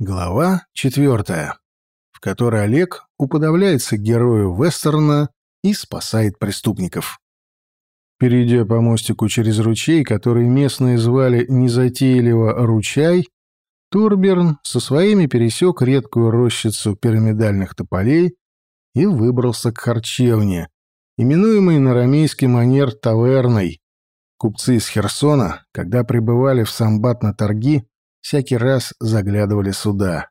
Глава четвертая, в которой Олег уподобляется герою вестерна и спасает преступников. Перейдя по мостику через ручей, который местные звали незатейливо «ручай», Турберн со своими пересек редкую рощицу пирамидальных тополей и выбрался к харчевне, именуемой на рамейский манер таверной. Купцы из Херсона, когда прибывали в Самбат на торги, всякий раз заглядывали сюда.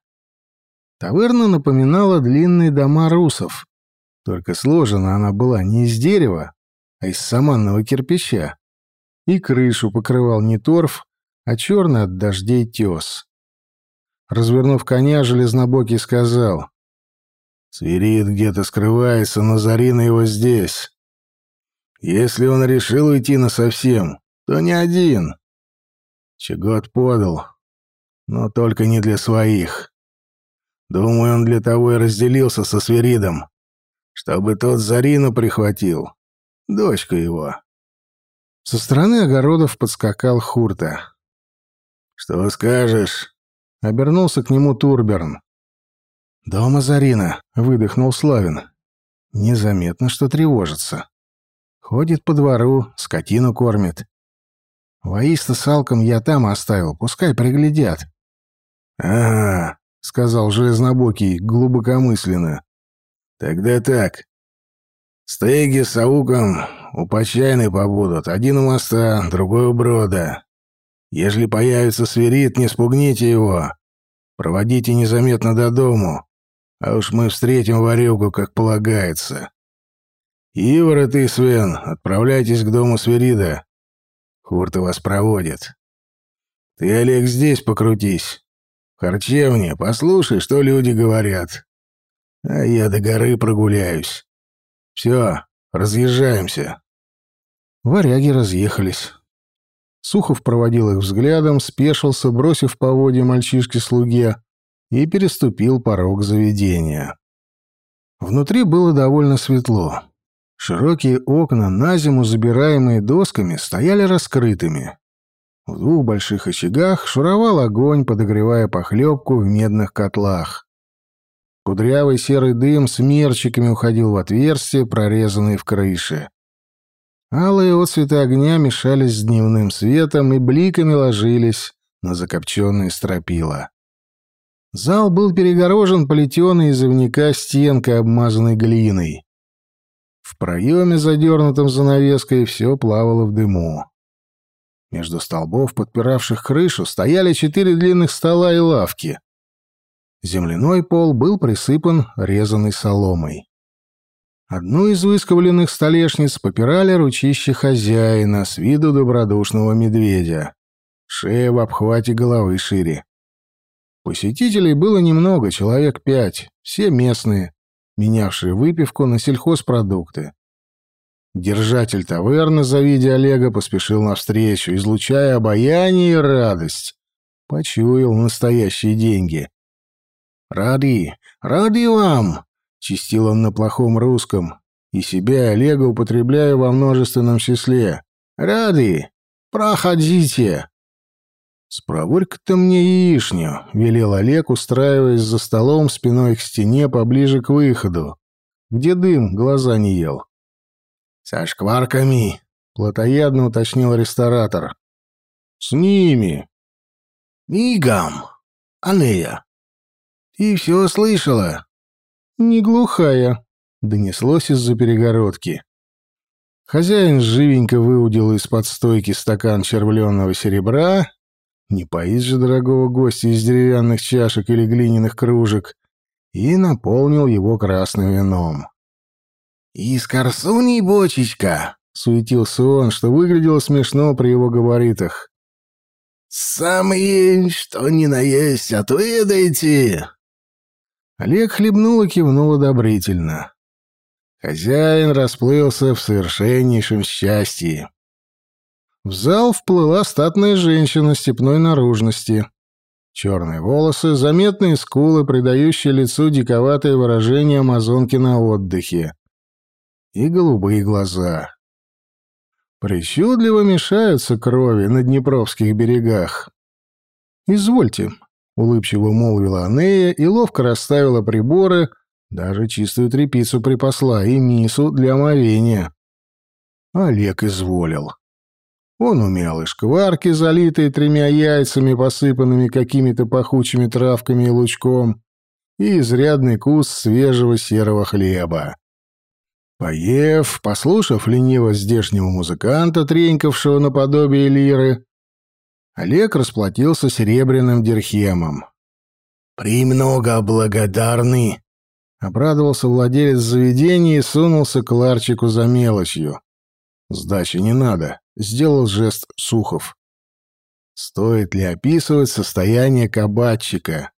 Таверна напоминала длинные дома русов, только сложена она была не из дерева, а из саманного кирпича, и крышу покрывал не торф, а черный от дождей тес. Развернув коня, Железнобокий сказал, «Свирид где-то скрывается, но Зарина его здесь. Если он решил уйти насовсем, то не один. Чегот подал, но только не для своих. Думаю, он для того и разделился со Сверидом, чтобы тот Зарину прихватил, дочка его. Со стороны огородов подскакал Хурта. «Что скажешь?» — обернулся к нему Турберн. «Дома Зарина», — выдохнул Славин. «Незаметно, что тревожится. Ходит по двору, скотину кормит. Воиста с Алком я там оставил, пускай приглядят. «Ага», — сказал Железнобокий глубокомысленно. «Тогда так. Стейги с ауком у Почайной побудут. Один у моста, другой у брода. Ежели появится свирит, не спугните его. Проводите незаметно до дому, а уж мы встретим варюгу, как полагается. Ивар и ты, Свен, отправляйтесь к дому свирида. Хурта вас проводит. Ты, Олег, здесь покрутись. Харчевне, послушай, что люди говорят. А я до горы прогуляюсь. Все, разъезжаемся». Варяги разъехались. Сухов проводил их взглядом, спешился, бросив поводья мальчишке-слуге, и переступил порог заведения. Внутри было довольно светло. Широкие окна, на зиму забираемые досками, стояли раскрытыми. В двух больших очагах шуровал огонь, подогревая похлебку в медных котлах. Кудрявый серый дым с мерчиками уходил в отверстия, прорезанные в крыше. Алые отцветы огня мешались с дневным светом и бликами ложились на закопченные стропила. Зал был перегорожен плетеной из ивника стенкой, обмазанной глиной. В проеме, задернутом занавеской, все плавало в дыму. Между столбов, подпиравших крышу, стояли четыре длинных стола и лавки. Земляной пол был присыпан резаной соломой. Одну из выскобленных столешниц попирали ручище хозяина с виду добродушного медведя. Шея в обхвате головы шире. Посетителей было немного, человек пять, все местные, менявшие выпивку на сельхозпродукты. Держатель таверны, завидя Олега, поспешил навстречу, излучая обаяние и радость. Почуял настоящие деньги. «Рады, рады вам!» — чистил он на плохом русском, и себя Олега употребляя во множественном числе. «Рады! Проходите!» «Спроворь-ка мне яичню», — велел Олег, устраиваясь за столом спиной к стене поближе к выходу, где дым глаза не ел. «Со шкварками», — плотоядно уточнил ресторатор. «С ними». «Мигом, Анея. Ты все слышала?» «Не глухая», — донеслось из-за перегородки. Хозяин живенько выудил из-под стойки стакан червленного серебра, не поить же дорогого гостя из деревянных чашек или глиняных кружек, и наполнил его красным вином. «Из корсуней бочечка!» — суетился он, что выглядело смешно при его габаритах. «Самые, что ни на есть, отведайте!» Олег хлебнул и кивнул одобрительно. Хозяин расплылся в совершеннейшем счастье. В зал вплыла статная женщина степной наружности. Черные волосы, заметные скулы, придающие лицу диковатое выражение амазонки на отдыхе и голубые глаза. Причудливо мешаются крови на днепровских берегах. «Извольте», улыбчиво молвила Анея и ловко расставила приборы, даже чистую тряпицу припасла и мису для омовения. Олег изволил. Он умел и шкварки, залитые тремя яйцами, посыпанными какими-то пахучими травками и лучком, и изрядный кус свежего серого хлеба. Поев, послушав лениво здешнего музыканта, тренькавшего наподобие лиры, Олег расплатился серебряным дирхемом. «Премного благодарны!» — обрадовался владелец заведения и сунулся к ларчику за мелочью. «Сдачи не надо», — сделал жест Сухов. Стоит ли описывать состояние кабачика?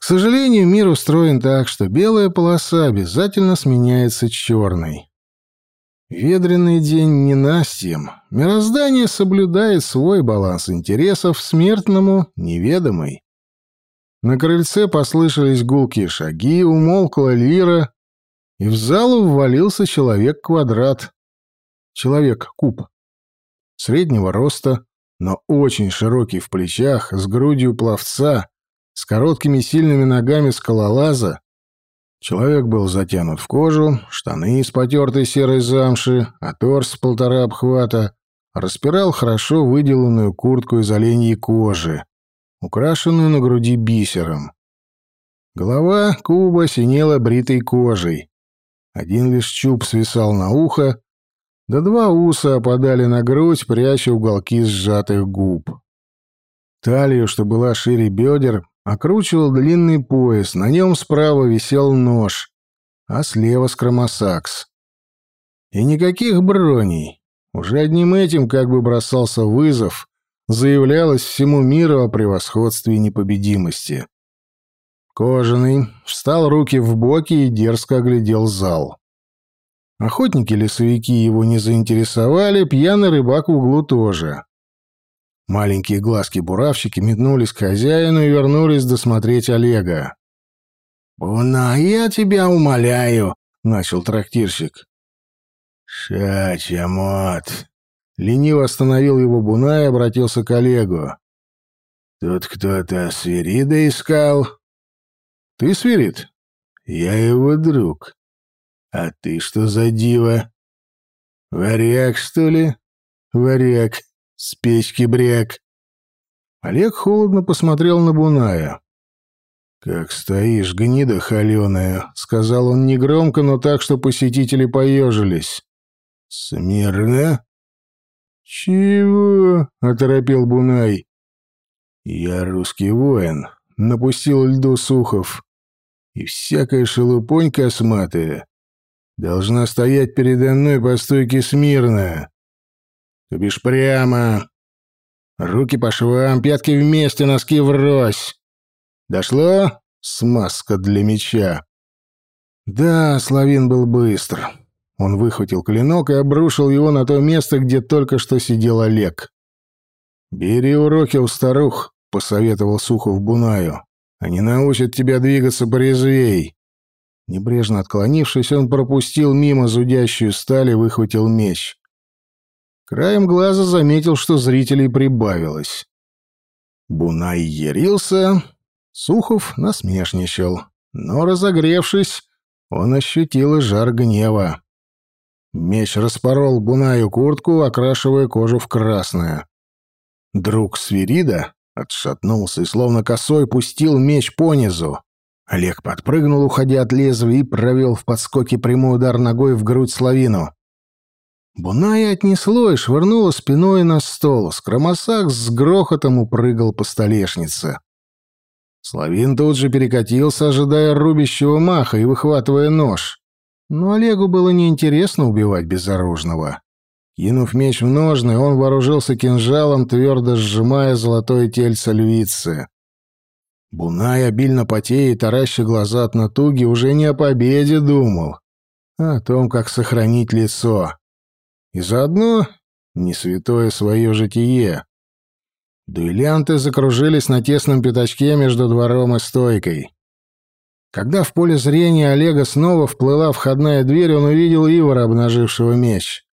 К сожалению, мир устроен так, что белая полоса обязательно сменяется черной. Ведреный день ненастьем. Мироздание соблюдает свой баланс интересов смертному неведомый. На крыльце послышались гулкие шаги, умолкла лира, и в залу ввалился человек-квадрат. Человек-куб. Среднего роста, но очень широкий в плечах, с грудью пловца, с короткими сильными ногами скалолаза, Человек был затянут в кожу, штаны из потертой серой замши, а торс полтора обхвата распирал хорошо выделанную куртку из оленьей кожи, украшенную на груди бисером. Голова куба синела бритой кожей. Один лишь чуб свисал на ухо, да два уса опадали на грудь, пряча уголки сжатых губ. Талию, что была шире бедер, окручивал длинный пояс, на нем справа висел нож, а слева скромосакс. И никаких броней. Уже одним этим как бы бросался вызов, заявлялось всему миру о превосходстве и непобедимости. Кожаный встал руки в боки и дерзко оглядел зал. Охотники-лесовики его не заинтересовали, пьяный рыбак в углу тоже. Маленькие глазки-буравчики метнулись к хозяину и вернулись досмотреть Олега. «Буна, я тебя умоляю», — начал трактирщик. «Шача, мот!» Лениво остановил его Буна и обратился к Олегу. «Тут кто-то свирида искал?» «Ты свирид?» «Я его друг. А ты что за дива? Варяг, что ли?» «Варяг. С печки бряк. Олег холодно посмотрел на Буная. «Как стоишь, гнида холеная», — сказал он негромко, но так, что посетители поежились. «Смирно?» «Чего?» — оторопел Бунай. «Я русский воин», — напустил льду Сухов. «И всякая шелупонь косматая должна стоять передо мной по стойке смирно. То бишь прямо. Руки по швам, пятки вместе, носки врозь. Дошло? Смазка для меча. Да, Славин был быстр. Он выхватил клинок и обрушил его на то место, где только что сидел Олег. «Бери уроки у старух», — посоветовал Сухов Бунаю. «Они научат тебя двигаться порезвей». Небрежно отклонившись, он пропустил мимо зудящую сталь и выхватил меч. Краем глаза заметил, что зрителей прибавилось. Бунай ярился, Сухов насмешничал, но, разогревшись, он ощутил и жар гнева. Меч распорол Бунаю куртку, окрашивая кожу в красное. Друг Свирида отшатнулся и словно косой пустил меч понизу. Олег подпрыгнул, уходя от лезвия, и провел в подскоке прямой удар ногой в грудь Славину. Буная отнесло и швырнуло спиной на стол. Скромосак с грохотом упрыгал по столешнице. Славин тут же перекатился, ожидая рубящего маха и выхватывая нож. Но Олегу было неинтересно убивать безоружного. Кинув меч в ножны, он вооружился кинжалом, твердо сжимая золотое тельце львицы. Бунай, обильно потея и тараща глаза от натуги, уже не о победе думал, а о том, как сохранить лицо и заодно не святое свое житие. Дуэлянты закружились на тесном пятачке между двором и стойкой. Когда в поле зрения Олега снова вплыла входная дверь, он увидел Ивара, обнажившего меч.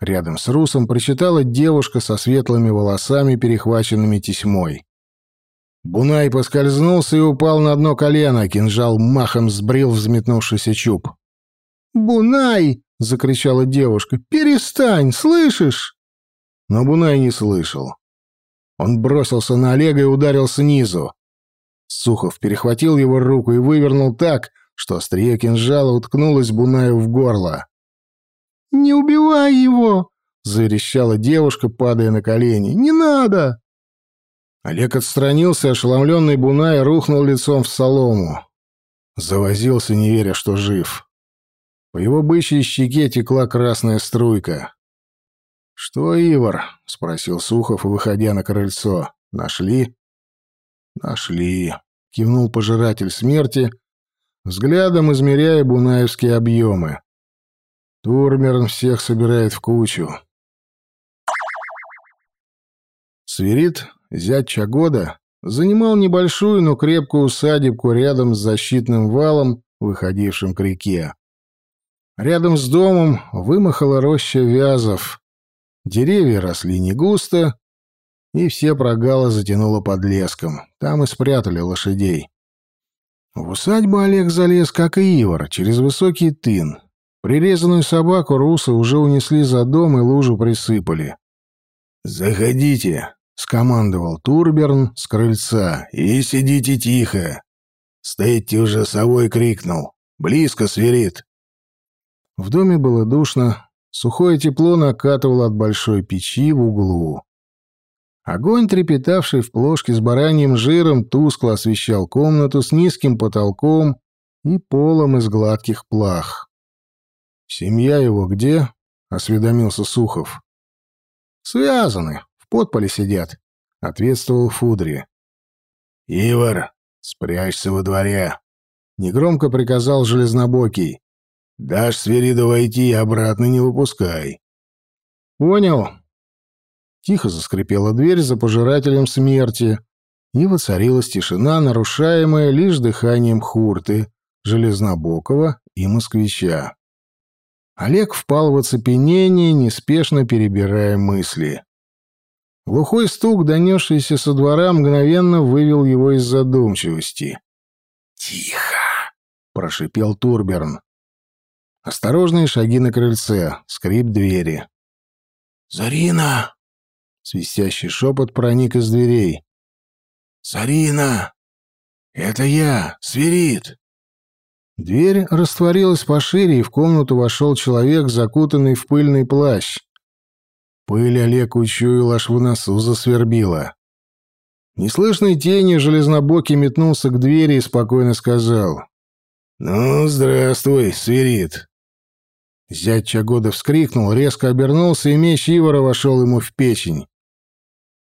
Рядом с Русом причитала девушка со светлыми волосами, перехваченными тесьмой. Бунай поскользнулся и упал на дно колено, кинжал махом сбрил взметнувшийся чуб. «Бунай!» — закричала девушка. «Перестань, слышишь?» Но Бунай не слышал. Он бросился на Олега и ударил снизу. Сухов перехватил его руку и вывернул так, что острие кинжала уткнулось Бунаю в горло. «Не убивай его!» — заверещала девушка, падая на колени. «Не надо!» Олег отстранился, ошеломленный Бунай рухнул лицом в солому. Завозился, не веря, что жив. По его бычьей щеке текла красная струйка. «Что, Ивар?» — спросил Сухов, выходя на крыльцо. «Нашли?» «Нашли», — кивнул пожиратель смерти, взглядом измеряя бунаевские объемы. Турмерн всех собирает в кучу. Свирит, зять Чагода, занимал небольшую, но крепкую усадебку рядом с защитным валом, выходившим к реке. Рядом с домом вымахала роща вязов. Деревья росли не густо, и все прогалы затянуло под леском. Там и спрятали лошадей. В усадьбу Олег залез, как и Ивар, через высокий тын. Прирезанную собаку русы уже унесли за дом и лужу присыпали. «Заходите», — скомандовал Турберн с крыльца, — «и сидите тихо». Стейти уже совой крикнул. «Близко свирит». В доме было душно, сухое тепло накатывало от большой печи в углу. Огонь, трепетавший в плошке с бараньим жиром, тускло освещал комнату с низким потолком и полом из гладких плах. «Семья его где?» — осведомился Сухов. «Связаны, в подполе сидят», — ответствовал Фудри. «Ивар, спрячься во дворе», — негромко приказал Железнобокий. «Дашь Свериду войти и обратно не выпускай». «Понял». Тихо заскрипела дверь за пожирателем смерти, и воцарилась тишина, нарушаемая лишь дыханием хурты, Железнобокова и москвича. Олег впал в оцепенение, неспешно перебирая мысли. Глухой стук, донесшийся со двора, мгновенно вывел его из задумчивости. «Тихо!» — прошипел Турберн. Осторожные шаги на крыльце, скрип двери. «Зарина!» — свистящий шепот проник из дверей. «Зарина! Это я, Сверид!» Дверь растворилась пошире, и в комнату вошел человек, закутанный в пыльный плащ. Пыль Олег учуял, аж в носу засвербила. Неслышной тенью железнобокий метнулся к двери и спокойно сказал. «Ну, здравствуй, свирит». Зять Чагода вскрикнул, резко обернулся, и меч Ивара вошел ему в печень.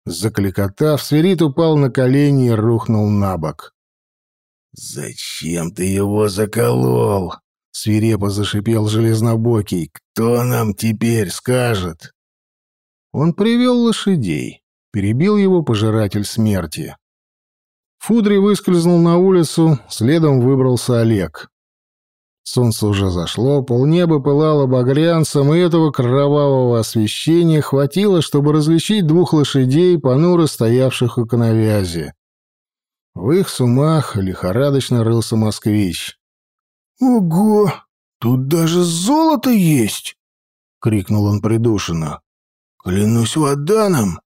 Закликотав, свирит упал на колени и рухнул на бок. «Зачем ты его заколол?» — свирепо зашипел Железнобокий. «Кто нам теперь скажет?» Он привел лошадей. Перебил его пожиратель смерти. Фудри выскользнул на улицу, следом выбрался Олег. Солнце уже зашло, полнеба пылало багрянцем, и этого кровавого освещения хватило, чтобы различить двух лошадей, понуро стоявших у коновязи. В их сумах лихорадочно рылся москвич. «Ого! Тут даже золото есть!» — крикнул он придушенно. «Клянусь Ваданом!»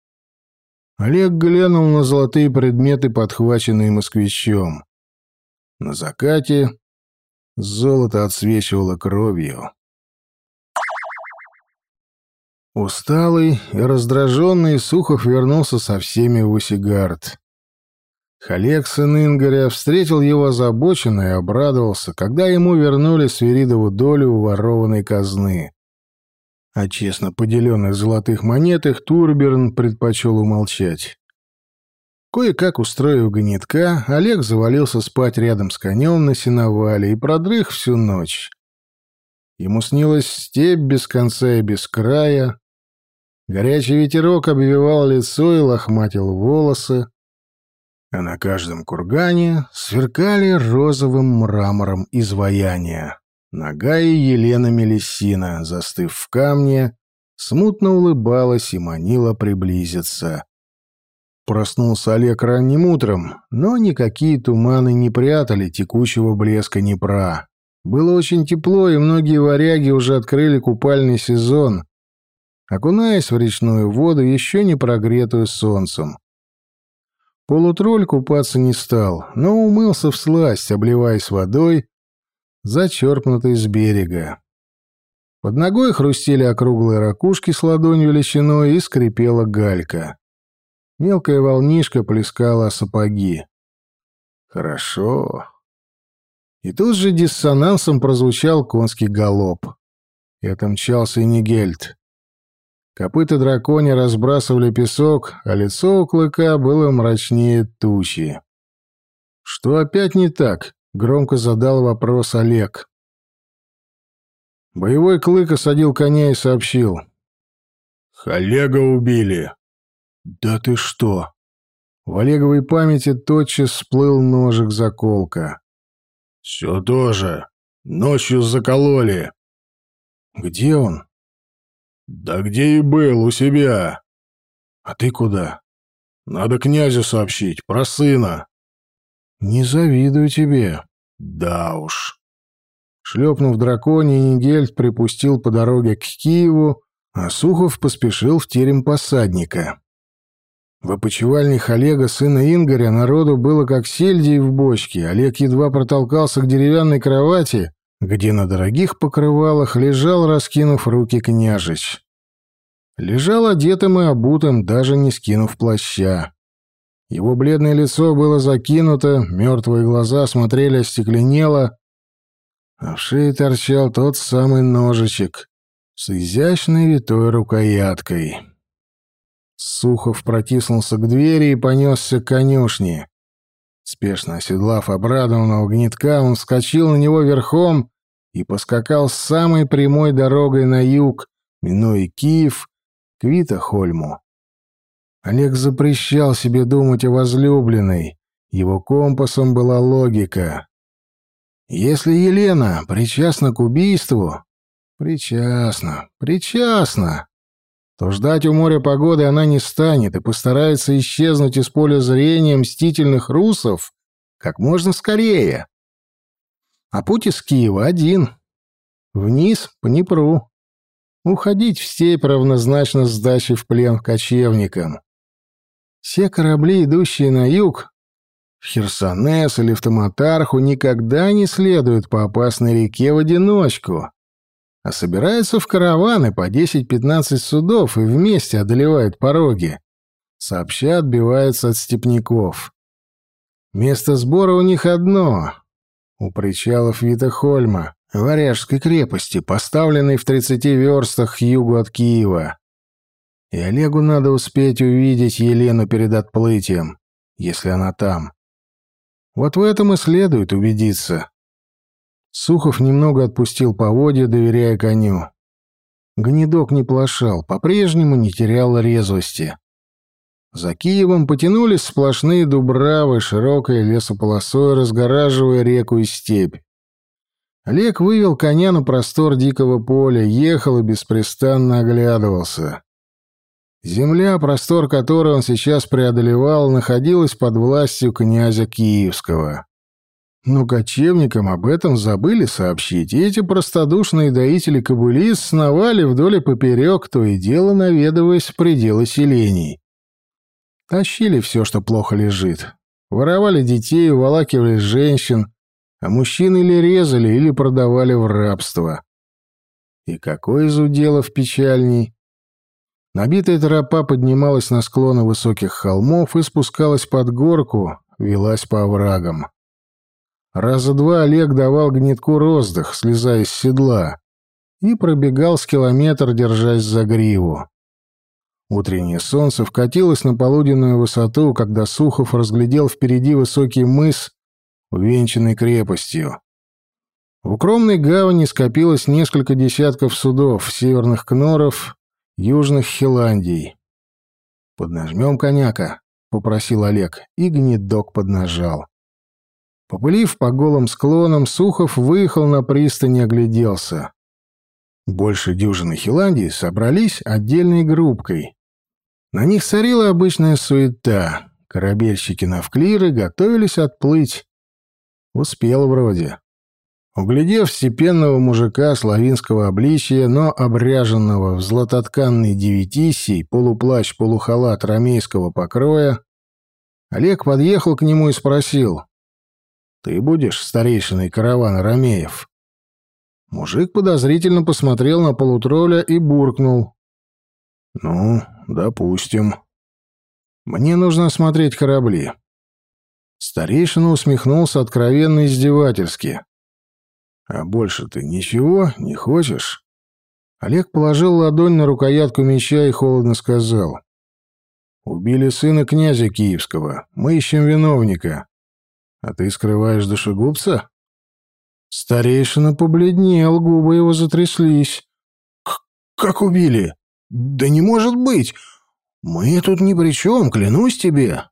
Олег глянул на золотые предметы, подхваченные москвичом. На закате золото отсвечивало кровью. Усталый и раздраженный Сухов вернулся со всеми в Усигард. Халек, сын Ингаря, встретил его озабоченно и обрадовался, когда ему вернули Свиридову долю уворованной казны. О честно поделенных золотых монетах Турберн предпочел умолчать. Кое-как устроив гнетка, Олег завалился спать рядом с конем на сеновале и продрых всю ночь. Ему снилась степь без конца и без края. Горячий ветерок обвивал лицо и лохматил волосы, а на каждом кургане сверкали розовым мрамором изваяния. Нога и Елена Мелисина, застыв в камне, смутно улыбалась и манила приблизиться. Проснулся Олег ранним утром, но никакие туманы не прятали текучего блеска Днепра. Было очень тепло, и многие варяги уже открыли купальный сезон, окунаясь в речную воду, еще не прогретую солнцем. Полутролль купаться не стал, но умылся в сласть, обливаясь водой, зачерпнутой с берега. Под ногой хрустели округлые ракушки с ладонь величиной и скрипела галька. Мелкая волнишка плескала сапоги. Хорошо. И тут же диссонансом прозвучал конский галоп. И Нигельд. Копыта драконя разбрасывали песок, а лицо у клыка было мрачнее тучи. «Что опять не так?» — громко задал вопрос Олег. Боевой клык осадил коня и сообщил. «Халега убили!» «Да ты что!» В Олеговой памяти тотчас всплыл ножик-заколка. «Все тоже. Ночью закололи». «Где он?» «Да где и был, у себя». «А ты куда?» «Надо князю сообщить, про сына». «Не завидую тебе». «Да уж». Шлепнув драконий, Нигельд припустил по дороге к Киеву, а Сухов поспешил в терем посадника. В опочивальнях Олега, сына Ингоря, народу было как сельди в бочке. Олег едва протолкался к деревянной кровати, где на дорогих покрывалах лежал, раскинув руки княжич. Лежал одетым и обутым, даже не скинув плаща. Его бледное лицо было закинуто, мертвые глаза смотрели остекленело, а в шее торчал тот самый ножичек с изящной витой рукояткой. Сухов протиснулся к двери и понесся к конюшне. Спешно оседлав обрадованного гнетка, он вскочил на него верхом и поскакал с самой прямой дорогой на юг, минуя Киев, к Витахольму. Олег запрещал себе думать о возлюбленной. Его компасом была логика. Если Елена причастна к убийству... Причастна, причастна то ждать у моря погоды она не станет и постарается исчезнуть из поля зрения мстительных русов как можно скорее. А путь из Киева один. Вниз по Днепру. Уходить в степь равнозначно сдаче в плен кочевникам. Все корабли, идущие на юг, в Херсонес или в Таматарху, никогда не следуют по опасной реке в одиночку а собираются в караваны по 10-15 судов и вместе одолевают пороги. Сообща отбиваются от степняков. Место сбора у них одно — у причалов Витахольма, Варяжской крепости, поставленной в 30 верстах к югу от Киева. И Олегу надо успеть увидеть Елену перед отплытием, если она там. Вот в этом и следует убедиться. Сухов немного отпустил поводья, доверяя коню. Гнедок не плашал, по-прежнему не терял резвости. За Киевом потянулись сплошные дубравы, широкой лесополосой, разгораживая реку и степь. Олег вывел коня на простор дикого поля, ехал и беспрестанно оглядывался. Земля, простор которой он сейчас преодолевал, находилась под властью князя Киевского. Но кочевникам об этом забыли сообщить, и эти простодушные доители кобылиц сновали вдоль и поперек, то и дело наведываясь в пределы селений. Тащили все, что плохо лежит. Воровали детей, уволакивали женщин, а мужчин или резали, или продавали в рабство. И какой из уделов печальней? Набитая тропа поднималась на склоны высоких холмов и спускалась под горку, велась по оврагам. Раза два Олег давал гнетку роздых, слезая с седла, и пробегал с километр, держась за гриву. Утреннее солнце вкатилось на полуденную высоту, когда Сухов разглядел впереди высокий мыс, увенчанный крепостью. В укромной гавани скопилось несколько десятков судов, северных кноров, южных хиландий. «Поднажмем коняка», — попросил Олег, и гнедок поднажал. Попылив по голым склонам, Сухов выехал на пристань и огляделся. Больше дюжины Хиландии собрались отдельной группкой. На них царила обычная суета. Корабельщики на вклиры готовились отплыть. Успел вроде. Углядев степенного мужика славинского обличия, но обряженного в златотканный девятисий, полуплащ, полухалат ромейского покроя, Олег подъехал к нему и спросил, «Ты будешь старейшиной каравана ромеев?» Мужик подозрительно посмотрел на полутролля и буркнул. «Ну, допустим. Мне нужно осмотреть корабли». Старейшина усмехнулся откровенно издевательски. «А больше ты ничего не хочешь?» Олег положил ладонь на рукоятку меча и холодно сказал. «Убили сына князя Киевского. Мы ищем виновника. А ты скрываешь душегубца?» Старейшина побледнел, губы его затряслись. «Как убили? Да не может быть! Мы тут ни при чем, клянусь тебе!»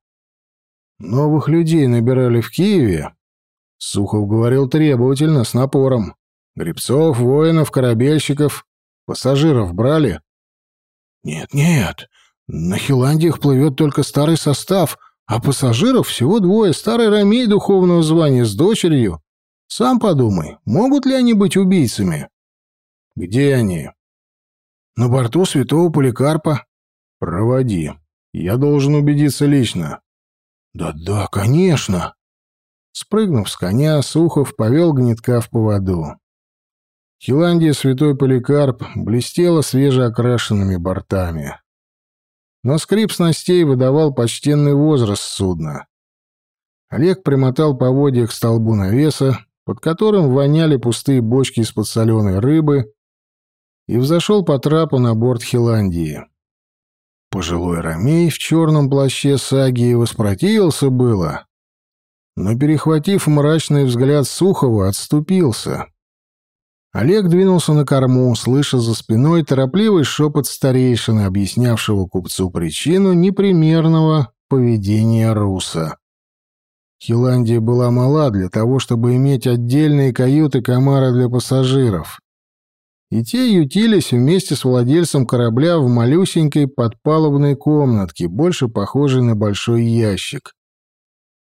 Новых людей набирали в Киеве, Сухов говорил требовательно, с напором. Гребцов, воинов, корабельщиков, пассажиров брали? Нет-нет, на Хиландиях плывет только старый состав, а пассажиров всего двое, старый ромей духовного звания с дочерью. Сам подумай, могут ли они быть убийцами? Где они? На борту святого Поликарпа. Проводи. Я должен убедиться лично. Да-да, конечно. Спрыгнув с коня, Сухов повел гнетка в поводу. Хиландия Святой Поликарп блестела свежеокрашенными бортами. Но скрип снастей выдавал почтенный возраст судна. Олег примотал поводья к столбу навеса, под которым воняли пустые бочки из-под соленой рыбы, и взошел по трапу на борт Хиландии. Пожилой ромей в черном плаще саги воспротивился было, но, перехватив мрачный взгляд Сухова, отступился. Олег двинулся на корму, слыша за спиной торопливый шепот старейшины, объяснявшего купцу причину непримерного поведения руса. Хиландия была мала для того, чтобы иметь отдельные каюты-комара для пассажиров. И те ютились вместе с владельцем корабля в малюсенькой подпалубной комнатке, больше похожей на большой ящик.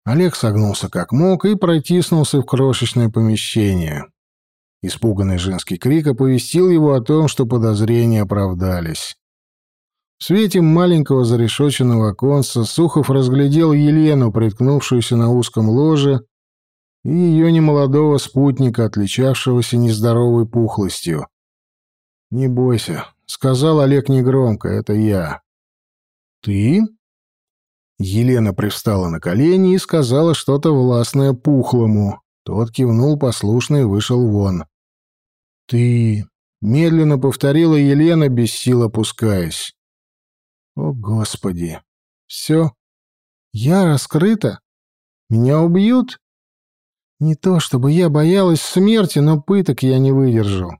Олег согнулся как мог и протиснулся в крошечное помещение. Испуганный женский крик оповестил его о том, что подозрения оправдались. В свете маленького зарешоченного оконца Сухов разглядел Елену, приткнувшуюся на узком ложе, и ее немолодого спутника, отличавшегося нездоровой пухлостью. «Не бойся», — сказал Олег негромко, — «это я». «Ты?» Елена привстала на колени и сказала что-то властное пухлому. Тот кивнул послушно и вышел вон. «Ты...» — медленно повторила Елена, без сил опускаясь. «О, Господи! Все? Я раскрыта? Меня убьют?» «Не то чтобы я боялась смерти, но пыток я не выдержу».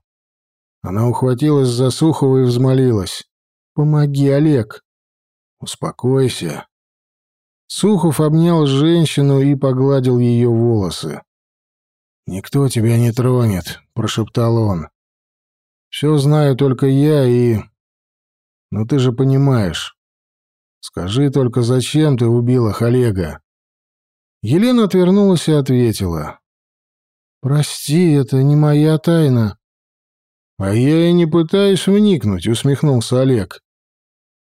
Она ухватилась за Сухова и взмолилась. «Помоги, Олег!» «Успокойся», Сухов обнял женщину и погладил ее волосы. «Никто тебя не тронет», — прошептал он. «Все знаю только я и... Ну ты же понимаешь. Скажи только, зачем ты убила Олега?» Елена отвернулась и ответила. «Прости, это не моя тайна». «А я и не пытаюсь вникнуть», — усмехнулся Олег.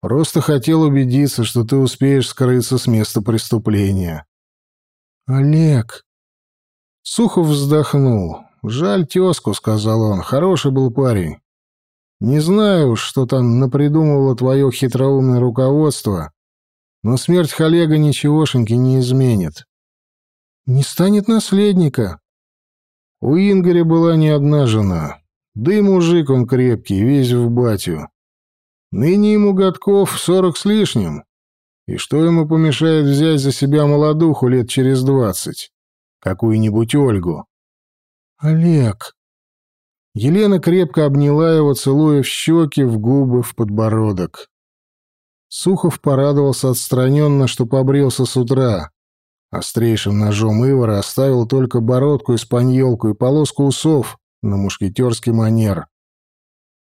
Просто хотел убедиться, что ты успеешь скрыться с места преступления. Олег. Сухов вздохнул. Жаль тезку, сказал он. Хороший был парень. Не знаю, что там напридумывало твое хитроумное руководство, но смерть Халега ничегошеньки не изменит. Не станет наследника. У Ингоря была не одна жена. Да и мужик он крепкий, весь в батю. Ныне ему годков сорок с лишним. И что ему помешает взять за себя молодуху лет через двадцать? Какую-нибудь Ольгу? Олег. Елена крепко обняла его, целуя в щеки, в губы, в подбородок. Сухов порадовался отстраненно, что побрился с утра. Острейшим ножом Ивара оставил только бородку, испаньолку и полоску усов на мушкетерский манер.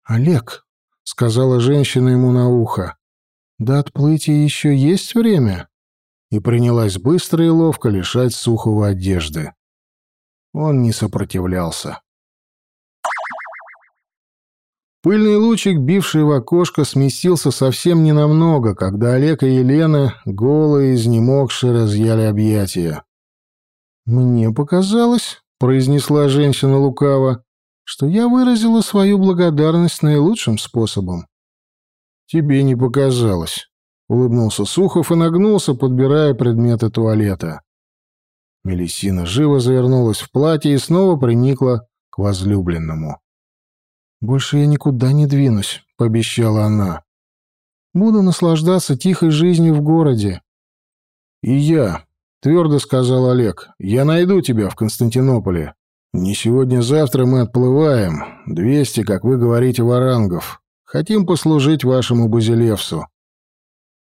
«Олег, сказала женщина ему на ухо. До отплытия еще есть время?» И принялась быстро и ловко лишать Сухого одежды. Он не сопротивлялся. Пыльный лучик, бивший в окошко, сместился совсем ненамного, когда Олег и Елена, голые, изнемогшие, разъяли объятия. «Мне показалось», — произнесла женщина лукаво, «что я выразила свою благодарность наилучшим способом». «Тебе не показалось», — улыбнулся Сухов и нагнулся, подбирая предметы туалета. Мелисина живо завернулась в платье и снова приникла к возлюбленному. «Больше я никуда не двинусь», — пообещала она. «Буду наслаждаться тихой жизнью в городе». «И я», — твердо сказал Олег, — «я найду тебя в Константинополе. Не сегодня-завтра мы отплываем. Двести, как вы говорите, варангов. Хотим послужить вашему Базилевсу».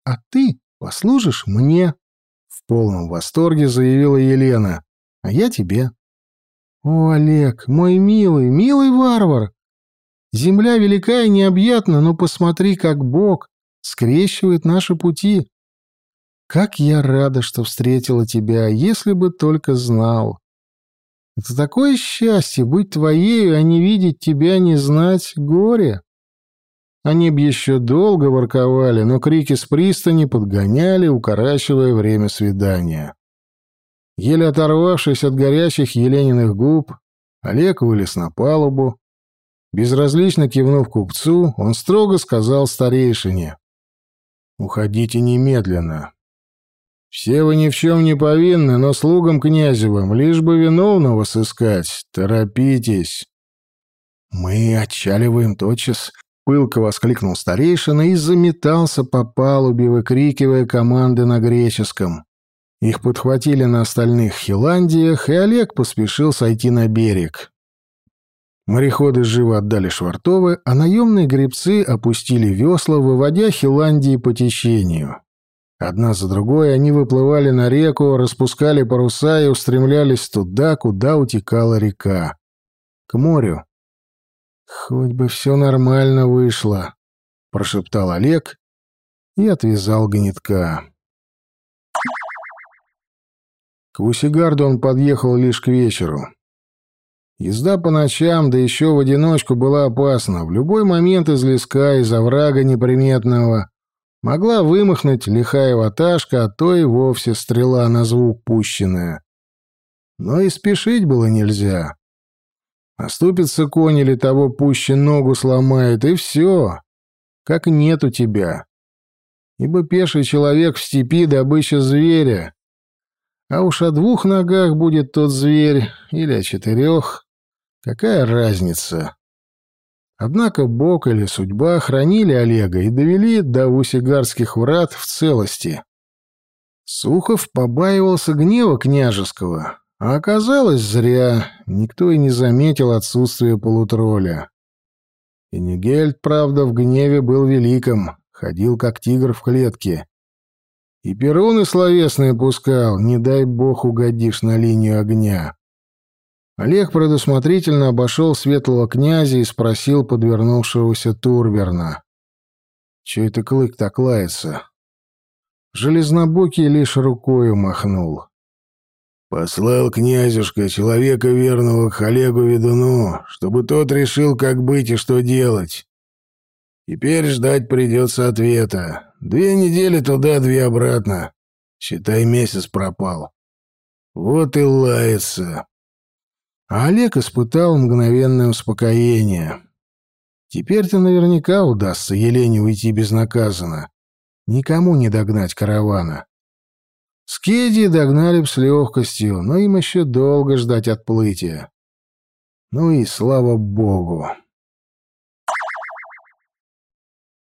«А ты послужишь мне», — в полном восторге заявила Елена. «А я тебе». «О, Олег, мой милый, милый варвар!» Земля велика и необъятна, но посмотри, как Бог скрещивает наши пути. Как я рада, что встретила тебя, если бы только знал. Это такое счастье быть твоею, а не видеть тебя, не знать горе. Они б еще долго ворковали, но крики с пристани подгоняли, укорачивая время свидания. Еле оторвавшись от горячих Елениных губ, Олег вылез на палубу, Безразлично кивнув купцу, он строго сказал старейшине. «Уходите немедленно. Все вы ни в чем не повинны, но слугам князевым, лишь бы виновного сыскать. Торопитесь». «Мы отчаливаем тотчас», — пылко воскликнул старейшина и заметался по палубе, выкрикивая команды на греческом. Их подхватили на остальных хиландиях, и Олег поспешил сойти на берег. Мореходы живо отдали швартовы, а наемные гребцы опустили весла, выводя Хиландии по течению. Одна за другой они выплывали на реку, распускали паруса и устремлялись туда, куда утекала река. К морю. «Хоть бы все нормально вышло», — прошептал Олег и отвязал гнетка. К Усигарду он подъехал лишь к вечеру. Езда по ночам, да еще в одиночку, была опасна. В любой момент из леска, из оврага неприметного могла вымахнуть лихая ваташка, а то и вовсе стрела на звук пущенная. Но и спешить было нельзя. Оступится конь или того пуще ногу сломает, и все. Как нет у тебя. Ибо пеший человек в степи добыча зверя. А уж о двух ногах будет тот зверь, или о четырех. Какая разница? Однако Бог или судьба хранили Олега и довели до Усигарских врат в целости. Сухов побаивался гнева княжеского, а оказалось зря, никто и не заметил отсутствие полутроля. И Нигельд, правда, в гневе был великом, ходил как тигр в клетке. И перуны словесные пускал, не дай бог угодишь на линию огня. Олег предусмотрительно обошел светлого князя и спросил подвернувшегося Турберна. «Че это клык так лается?» Железнобокий лишь рукою махнул. «Послал князюшка человека верного к Олегу Ведуну, чтобы тот решил, как быть и что делать. Теперь ждать придется ответа. Две недели туда, две обратно. Считай, месяц пропал. Вот и лается». А Олег испытал мгновенное успокоение. Теперь-то наверняка удастся Елене уйти безнаказанно. Никому не догнать каравана. Скеди догнали б с легкостью, но им еще долго ждать отплытия. Ну и слава богу.